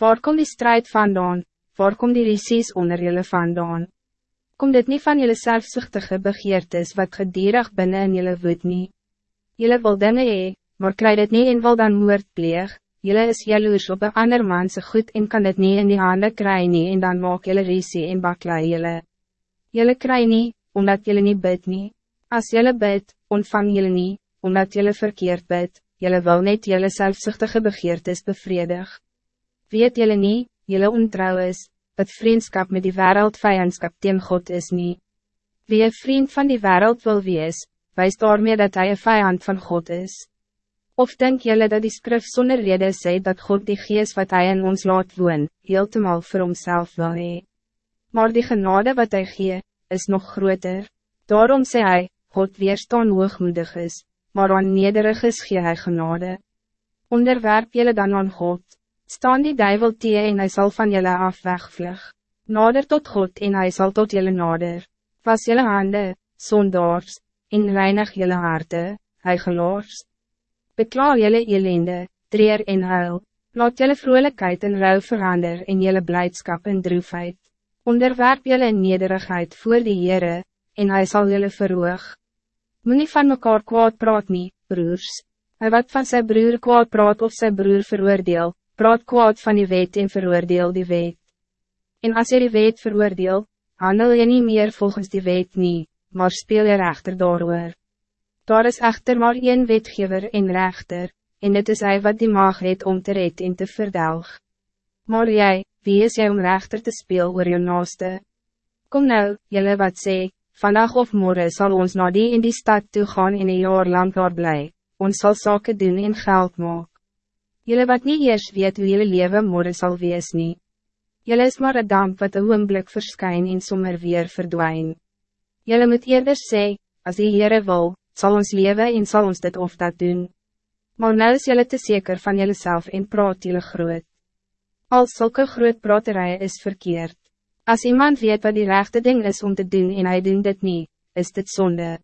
Waar kom die strijd vandaan, waar kom die risies onder jullie vandaan? Kom dit niet van jullie zelfzuchtige begeertes wat gedierig binnen in jullie woed nie? Jullie wil dinge hee, maar kry dit nie en wil dan moord pleeg, jullie is jaloers op een ander manse goed en kan dit niet in die handen kry nie en dan maak jullie risie en baklei jullie. Jullie kry nie, omdat jullie niet bid nie. As jullie bid, ontvang jullie niet, omdat jullie verkeerd bid, jullie wil net jullie zelfzuchtige begeertes bevredig. Weet jullie niet, jullie ontrouw is, het vriendschap met die wereld vijandskap teen God is niet. Wie een vriend van die wereld wil wees, wijst daarmee dat hij een vijand van God is. Of denk jullie dat die skrif zonder reden sê dat God die geest wat hij in ons laat woon, heeltemal voor homself wil hee. Maar die genade wat hij gee, is nog groter. Daarom sê hij, God weerstaan hoogmoedig is, maar aan nederig is gee hy genade. Onderwerp jullie dan aan God, staan die duivel tie en hij zal van jullie af wegvlug. Nader tot God en hij zal tot jullie nader. Was jullie handen, zondaars, en reinig jullie harte, hy geloors. Bekla jullie elende, treer en huil, laat jullie vrolijkheid en ruil verander in jullie blijdschap en droefheid. Onderwerp jullie nederigheid voor die Heere, en hij zal jullie verhoog. Moet van mekaar kwaad praat nie, broers. Hij wat van zijn broer kwaad praat of zijn broer veroordeel, praat kwaad van die wet en veroordeel die wet. En als je die wet veroordeel, handel je niet meer volgens die wet nie, maar speel je rechter daarover. Daar is echter maar één wetgever en rechter, en het is hij wat die mag het om te red en te verdelg. Maar jij, wie is jij om rechter te speel oor jou naaste? Kom nou, jullie wat sê, vandaag of morgen zal ons naar die in die stad toe gaan en een jaar lang daar bly, ons zal zaken doen en geld maak. Jullie wat niet eers weet hoe jullie leven morgen zal wees nie. Jullie is maar een damp wat een oomblik verskyn en sommer weer verdwijn. Jullie moet eerder sê, als die Heere wil, zal ons leven en zal ons dit of dat doen. Maar nou is jullie te zeker van jullie zelf en praat jullie groot. Als zulke groot praterij is verkeerd. Als iemand weet wat die rechte ding is om te doen en hij doen dit niet, is dit zonde.